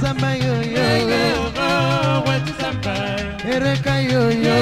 samba yo yo. Ere ka yo yo.